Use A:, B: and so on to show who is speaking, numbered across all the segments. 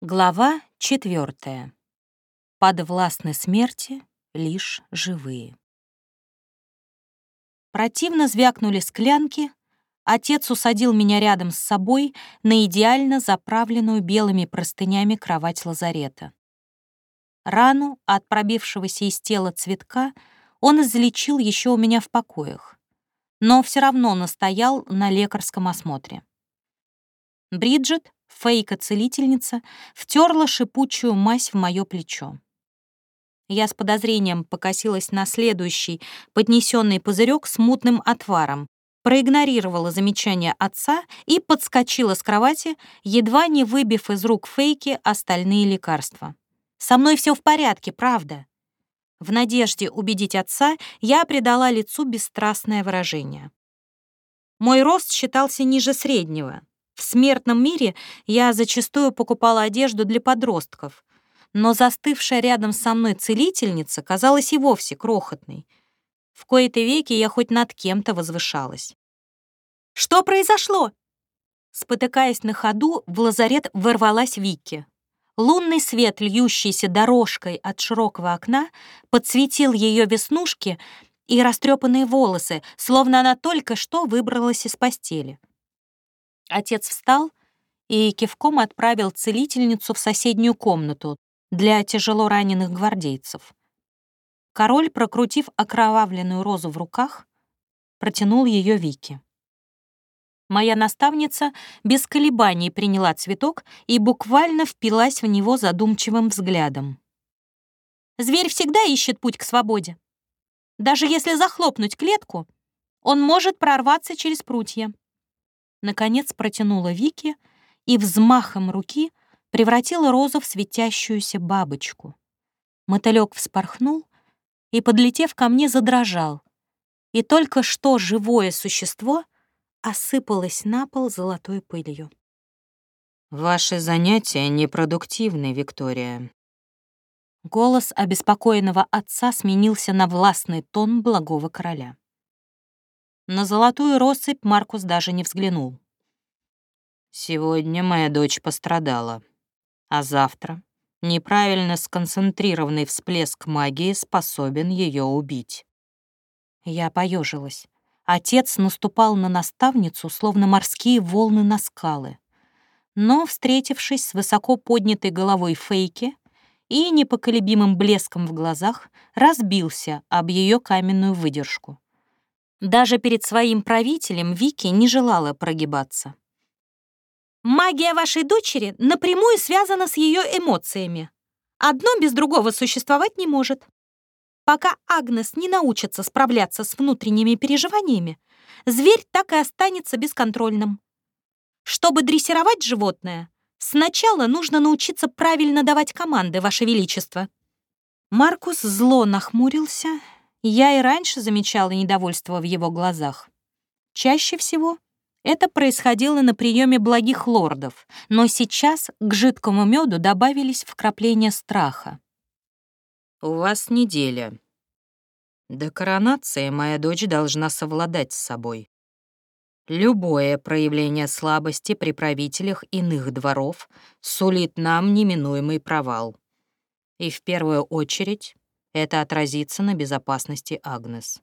A: Глава четвертая. Подвластны смерти лишь живые. Противно звякнули склянки. Отец усадил меня рядом с собой на идеально заправленную белыми простынями кровать лазарета. Рану от пробившегося из тела цветка он излечил еще у меня в покоях, но все равно настоял на лекарском осмотре. Бриджит, фейка-целительница, втерла шипучую мазь в мое плечо. Я с подозрением покосилась на следующий поднесенный пузырек с мутным отваром, проигнорировала замечание отца и подскочила с кровати, едва не выбив из рук фейки остальные лекарства. «Со мной все в порядке, правда». В надежде убедить отца я придала лицу бесстрастное выражение. Мой рост считался ниже среднего, в смертном мире я зачастую покупала одежду для подростков, но застывшая рядом со мной целительница казалась и вовсе крохотной. В кои-то веки я хоть над кем-то возвышалась. «Что произошло?» Спотыкаясь на ходу, в лазарет ворвалась Вики. Лунный свет, льющийся дорожкой от широкого окна, подсветил ее веснушки и растрепанные волосы, словно она только что выбралась из постели. Отец встал и кивком отправил целительницу в соседнюю комнату для тяжело раненых гвардейцев. Король, прокрутив окровавленную розу в руках, протянул ее Вике. Моя наставница без колебаний приняла цветок и буквально впилась в него задумчивым взглядом. Зверь всегда ищет путь к свободе. Даже если захлопнуть клетку, он может прорваться через прутья наконец протянула Вики и взмахом руки превратила розу в светящуюся бабочку. Мотылёк вспорхнул и, подлетев ко мне, задрожал. И только что живое существо осыпалось на пол золотой пылью.
B: «Ваши занятия непродуктивны, Виктория».
A: Голос обеспокоенного отца сменился на властный тон благого короля. На золотую россыпь Маркус даже не взглянул.
B: «Сегодня моя дочь пострадала, а завтра неправильно сконцентрированный всплеск магии способен ее убить».
A: Я поежилась. Отец наступал на наставницу, словно морские волны на скалы. Но, встретившись с высоко поднятой головой Фейки и непоколебимым блеском в глазах, разбился об ее каменную выдержку. Даже перед своим правителем Вики не желала прогибаться. «Магия вашей дочери напрямую связана с ее эмоциями. Одно без другого существовать не может. Пока Агнес не научится справляться с внутренними переживаниями, зверь так и останется бесконтрольным. Чтобы дрессировать животное, сначала нужно научиться правильно давать команды, Ваше Величество». Маркус зло нахмурился я и раньше замечала недовольство в его глазах. Чаще всего это происходило на приеме благих лордов, но сейчас к жидкому меду добавились вкрапления страха.
B: «У вас неделя. До коронации моя дочь должна совладать с собой. Любое проявление слабости при правителях иных дворов сулит нам неминуемый провал. И в первую очередь это отразится на безопасности Агнес.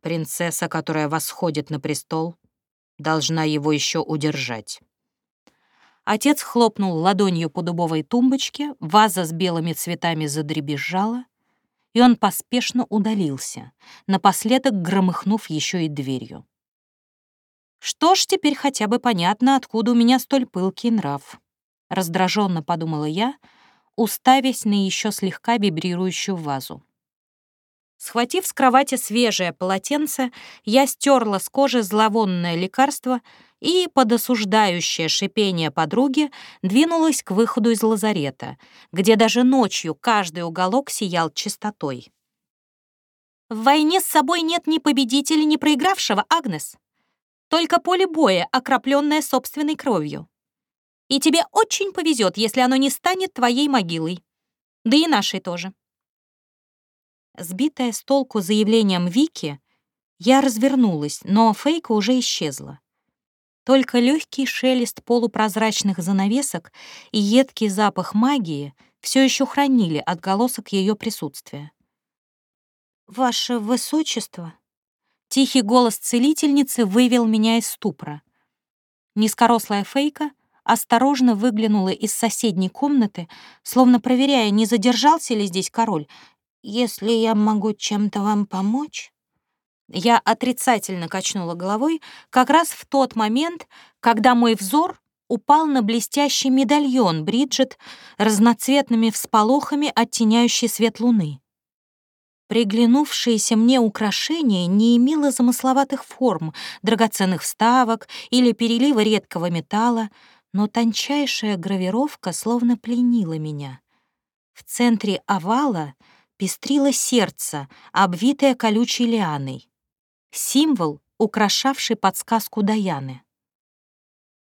B: Принцесса, которая восходит на престол, должна его еще удержать.
A: Отец хлопнул ладонью по дубовой тумбочке, ваза с белыми цветами задребезжала, и он поспешно удалился, напоследок громыхнув еще и дверью. Что ж, теперь хотя бы понятно, откуда у меня столь пылкий нрав. Раздраженно подумала я, уставясь на еще слегка вибрирующую вазу. Схватив с кровати свежее полотенце, я стерла с кожи зловонное лекарство и, под осуждающее шипение подруги, двинулась к выходу из лазарета, где даже ночью каждый уголок сиял чистотой. «В войне с собой нет ни победителя, ни проигравшего, Агнес. Только поле боя, окропленное собственной кровью. И тебе очень повезет, если оно не станет твоей могилой. Да и нашей тоже. Сбитая с толку заявлением Вики, я развернулась, но фейка уже исчезла. Только легкий шелест полупрозрачных занавесок и едкий запах магии все еще хранили отголосок ее присутствия. «Ваше Высочество!» Тихий голос целительницы вывел меня из ступора. Низкорослая фейка осторожно выглянула из соседней комнаты, словно проверяя, не задержался ли здесь король. «Если я могу чем-то вам помочь...» Я отрицательно качнула головой как раз в тот момент, когда мой взор упал на блестящий медальон Бриджит разноцветными всполохами, оттеняющий свет луны. Приглянувшееся мне украшение не имело замысловатых форм, драгоценных вставок или перелива редкого металла, но тончайшая гравировка словно пленила меня. В центре овала пестрило сердце, обвитое колючей лианой. Символ, украшавший подсказку Даяны.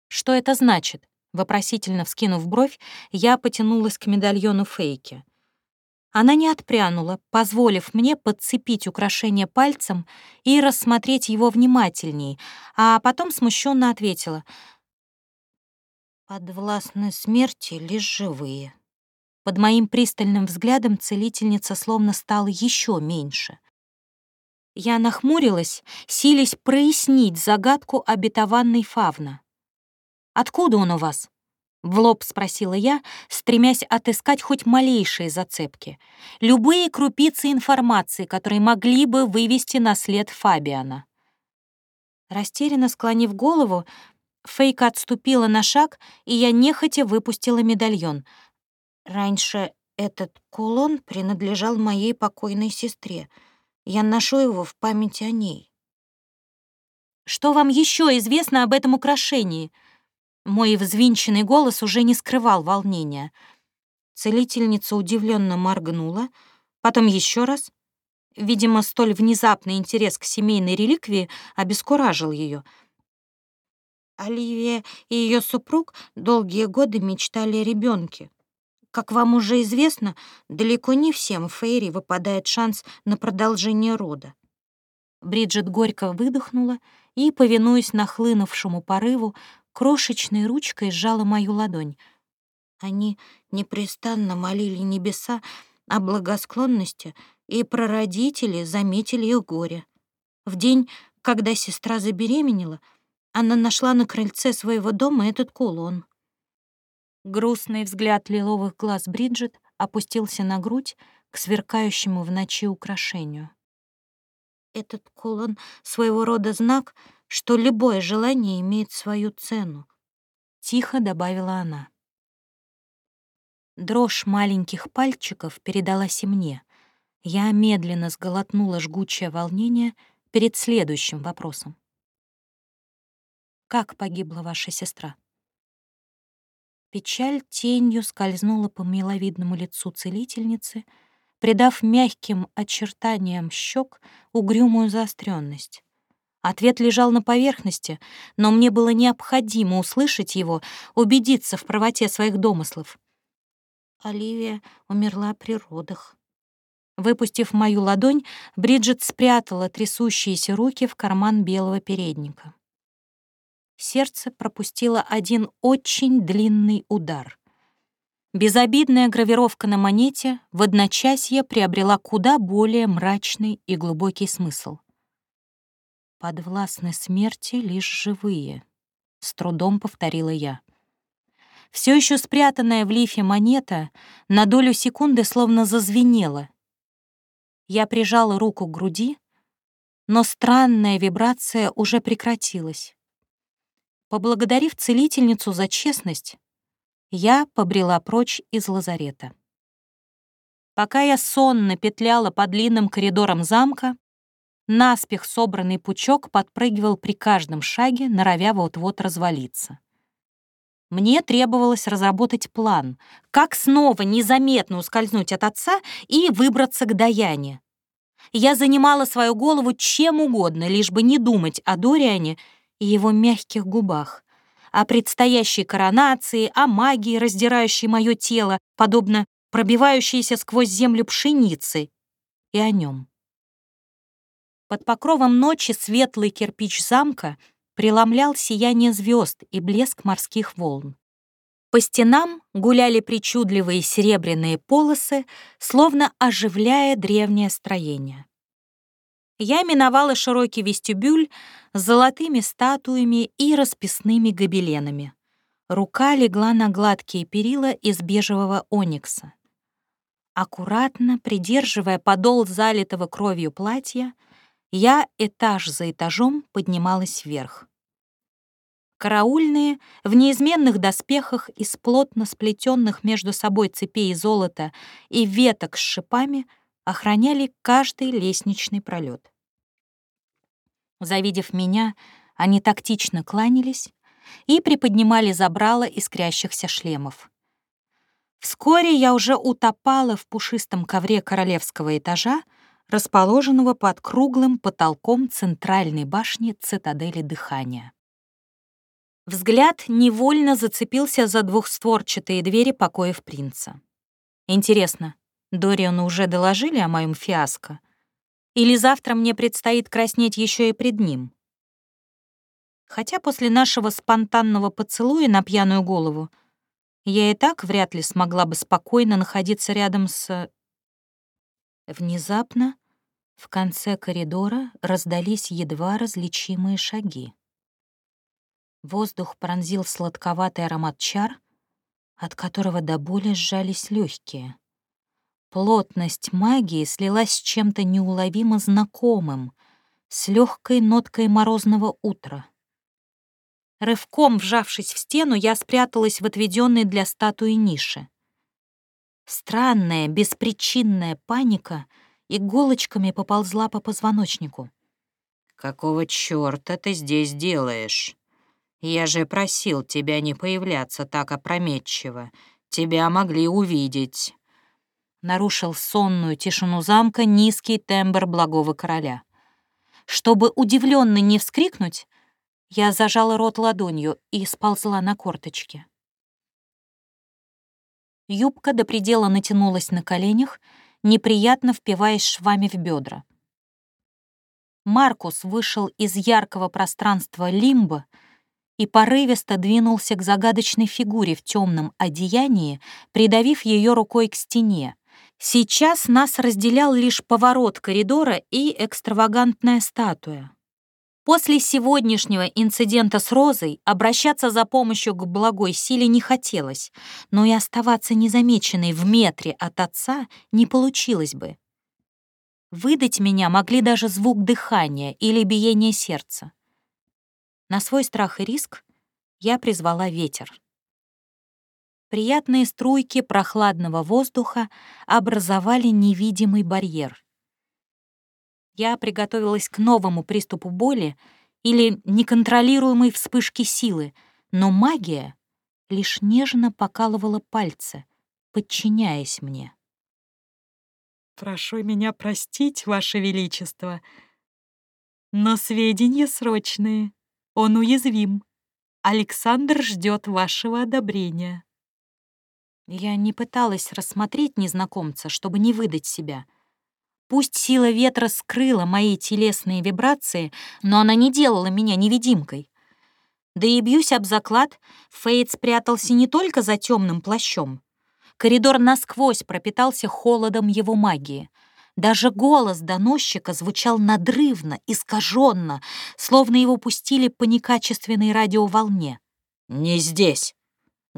A: «Что это значит?» Вопросительно вскинув бровь, я потянулась к медальону Фейки — она не отпрянула, позволив мне подцепить украшение пальцем и рассмотреть его внимательней, а потом смущенно ответила. «Подвластны смерти лишь живые». Под моим пристальным взглядом целительница словно стала еще меньше. Я нахмурилась, силясь прояснить загадку обетованной фавна. «Откуда он у вас?» В лоб спросила я, стремясь отыскать хоть малейшие зацепки. Любые крупицы информации, которые могли бы вывести на след Фабиана. Растерянно склонив голову, Фейка отступила на шаг, и я нехотя выпустила медальон. Раньше этот кулон принадлежал моей покойной сестре. Я ношу его в память о ней. «Что вам еще известно об этом украшении?» Мой взвинченный голос уже не скрывал волнения. Целительница удивленно моргнула, потом еще раз. Видимо, столь внезапный интерес к семейной реликвии обескуражил ее. Оливия и ее супруг долгие годы мечтали о ребенке. Как вам уже известно, далеко не всем Фейри выпадает шанс на продолжение рода. Бриджит горько выдохнула и, повинуясь нахлынувшему порыву, крошечной ручкой сжала мою ладонь. Они непрестанно молили небеса о благосклонности, и прародители заметили их горе. В день, когда сестра забеременела, она нашла на крыльце своего дома этот кулон. Грустный взгляд лиловых глаз Бриджит опустился на грудь к сверкающему в ночи украшению. Этот кулон — своего рода знак — что любое желание имеет свою цену», — тихо добавила она. Дрожь маленьких пальчиков передалась и мне. Я медленно сглотнула жгучее волнение перед следующим вопросом. «Как погибла ваша сестра?» Печаль тенью скользнула по миловидному лицу целительницы, придав мягким очертаниям щек угрюмую заостренность. Ответ лежал на поверхности, но мне было необходимо услышать его, убедиться в правоте своих домыслов. Оливия умерла при родах. Выпустив мою ладонь, Бриджит спрятала трясущиеся руки в карман белого передника. Сердце пропустило один очень длинный удар. Безобидная гравировка на монете в одночасье приобрела куда более мрачный и глубокий смысл. «Подвластны смерти лишь живые», — с трудом повторила я. Все еще спрятанная в лифе монета на долю секунды словно зазвенела. Я прижала руку к груди, но странная вибрация уже прекратилась. Поблагодарив целительницу за честность, я побрела прочь из лазарета. Пока я сонно петляла по длинным коридорам замка, Наспех собранный пучок подпрыгивал при каждом шаге, норовя вот-вот развалиться. Мне требовалось разработать план, как снова незаметно ускользнуть от отца и выбраться к Даяне. Я занимала свою голову чем угодно, лишь бы не думать о Дориане и его мягких губах, о предстоящей коронации, о магии, раздирающей мое тело, подобно пробивающейся сквозь землю пшеницы, и о нем. Под покровом ночи светлый кирпич замка преломлял сияние звезд и блеск морских волн. По стенам гуляли причудливые серебряные полосы, словно оживляя древнее строение. Я миновала широкий вестибюль с золотыми статуями и расписными гобеленами. Рука легла на гладкие перила из бежевого оникса. Аккуратно, придерживая подол залитого кровью платья, я этаж за этажом поднималась вверх. Караульные в неизменных доспехах из плотно сплетенных между собой цепей золота и веток с шипами охраняли каждый лестничный пролет. Завидев меня, они тактично кланялись и приподнимали забрала искрящихся шлемов. Вскоре я уже утопала в пушистом ковре королевского этажа, расположенного под круглым потолком центральной башни цитадели дыхания. Взгляд невольно зацепился за двухстворчатые двери покоев принца. Интересно, Дориану уже доложили о моем фиаско? Или завтра мне предстоит краснеть еще и пред ним? Хотя после нашего спонтанного поцелуя на пьяную голову я и так вряд ли смогла бы спокойно находиться рядом с... Внезапно в конце коридора раздались едва различимые шаги. Воздух пронзил сладковатый аромат чар, от которого до боли сжались легкие. Плотность магии слилась с чем-то неуловимо знакомым, с легкой ноткой морозного утра. Рывком вжавшись в стену, я спряталась в отведенной для статуи нише. Странная, беспричинная паника иголочками поползла по позвоночнику.
B: «Какого чёрта ты здесь делаешь?» Я же просил тебя не появляться так опрометчиво. Тебя могли увидеть».
A: Нарушил сонную тишину замка низкий тембр благого короля. Чтобы удивленно не вскрикнуть, я зажала рот ладонью и сползла на корточки. Юбка до предела натянулась на коленях, неприятно впиваясь швами в бедра. Маркус вышел из яркого пространства лимба, и порывисто двинулся к загадочной фигуре в темном одеянии, придавив ее рукой к стене. Сейчас нас разделял лишь поворот коридора и экстравагантная статуя. После сегодняшнего инцидента с Розой обращаться за помощью к благой силе не хотелось, но и оставаться незамеченной в метре от отца не получилось бы. Выдать меня могли даже звук дыхания или биение сердца. На свой страх и риск я призвала ветер. Приятные струйки прохладного воздуха образовали невидимый барьер. Я приготовилась к новому приступу боли или неконтролируемой вспышке силы, но магия лишь нежно покалывала пальцы, подчиняясь мне. «Прошу меня простить, Ваше Величество, но сведения срочные», он уязвим. Александр ждет вашего одобрения. Я не пыталась рассмотреть незнакомца, чтобы не выдать себя. Пусть сила ветра скрыла мои телесные вибрации, но она не делала меня невидимкой. Да и бьюсь об заклад, Фейт спрятался не только за темным плащом. Коридор насквозь пропитался холодом его магии — даже голос доносчика звучал надрывно, искаженно, словно его пустили по некачественной радиоволне.
B: «Не здесь!»
A: —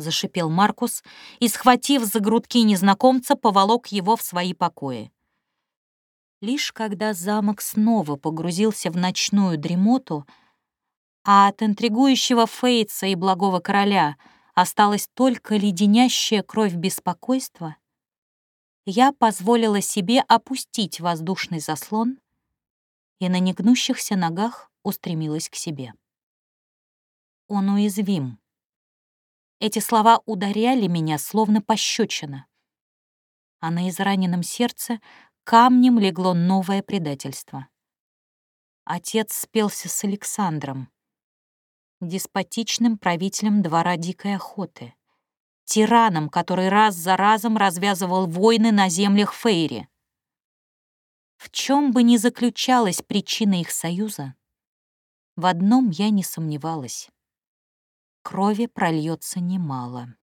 A: зашипел Маркус и, схватив за грудки незнакомца, поволок его в свои покои. Лишь когда замок снова погрузился в ночную дремоту, а от интригующего Фейтса и благого короля осталась только леденящая кровь беспокойства, я позволила себе опустить воздушный заслон и на негнущихся ногах устремилась к себе. Он уязвим. Эти слова ударяли меня, словно пощечина. А на израненном сердце камнем легло новое предательство. Отец спелся с Александром, деспотичным правителем двора дикой охоты тираном, который раз за разом развязывал войны на землях Фейри. В чем бы ни заключалась причина их союза, В одном я не сомневалась. Крови прольется немало.